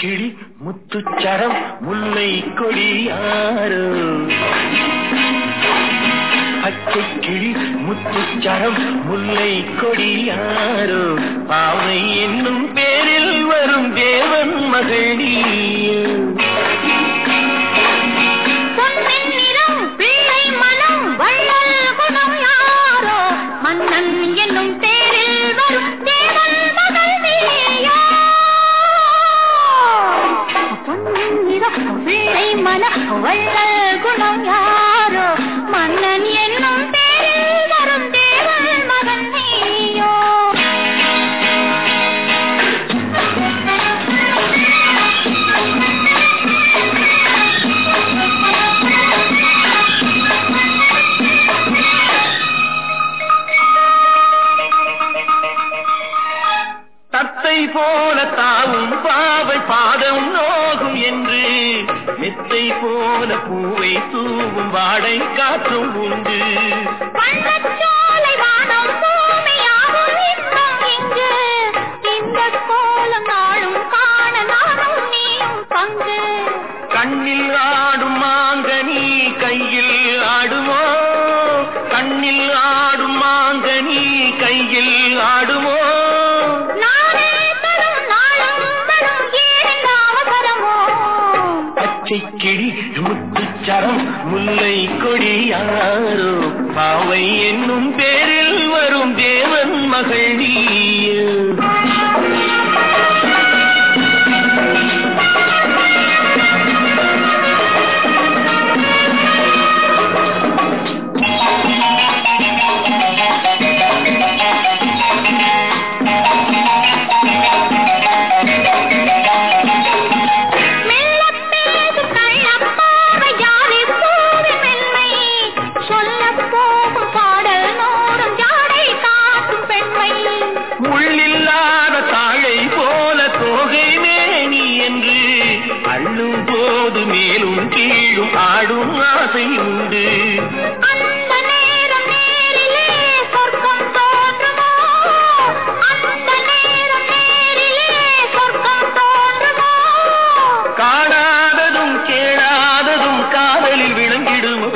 கிளி முத்துச்சரம் முல்லை கொடியாரோ பச்சை கிளி முத்துச்சரம் முல்லை கொடியாரோ பாவை என்னும் பேரில் வரும் தேவன் மகள் பாதம் நோகும் என்று மெத்தை போல பூவை தூவும் வாடை காற்றும் உண்டு. பாவை என்னும் பேரில் வரும் தேவன் மகள். முள்ளில்லாத தாழை போல தோகை மேனி என்று அள்ளும் போது மேலும் கீழும் ஆடும் ஆசை உண்டு. காணாததும் கேளாததும் காதலில் விளங்கிடுமோ?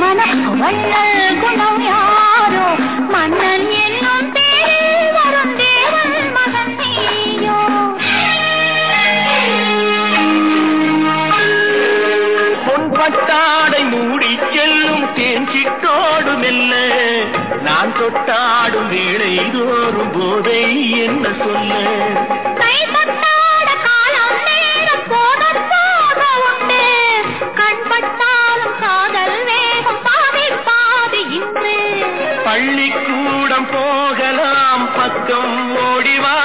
மனம் வள்ளல் குணம் யாரோ? மன்னன் என்னும் பேரில் வரும் தேவன் மகன் நீயோ. பொன் மூடி செல்லும் மெல்ல நான் தொட்டாடும் வேளை தோறும் போதை என்ன சொல்ல? போகலாம் பக்கம் ஓடிவா.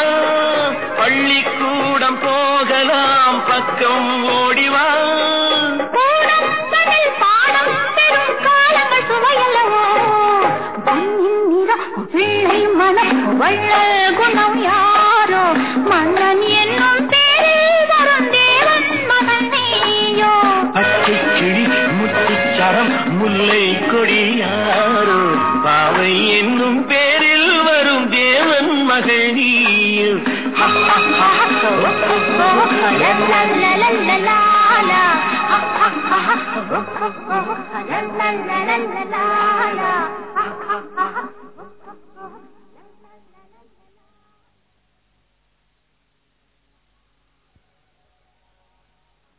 பள்ளிக்கூடம் போகலாம் பக்கம் ஓடிவா. மனம் வள்ளல் குணம் யாரோ. மன்னன் என்னும் பேரில் வரும் தேவன் மகன் நீயோ. பச்சை கிளி முத்துச்சரம் முல்லை கொடியாரோ பாவை என்னும் பேரில் தேவன்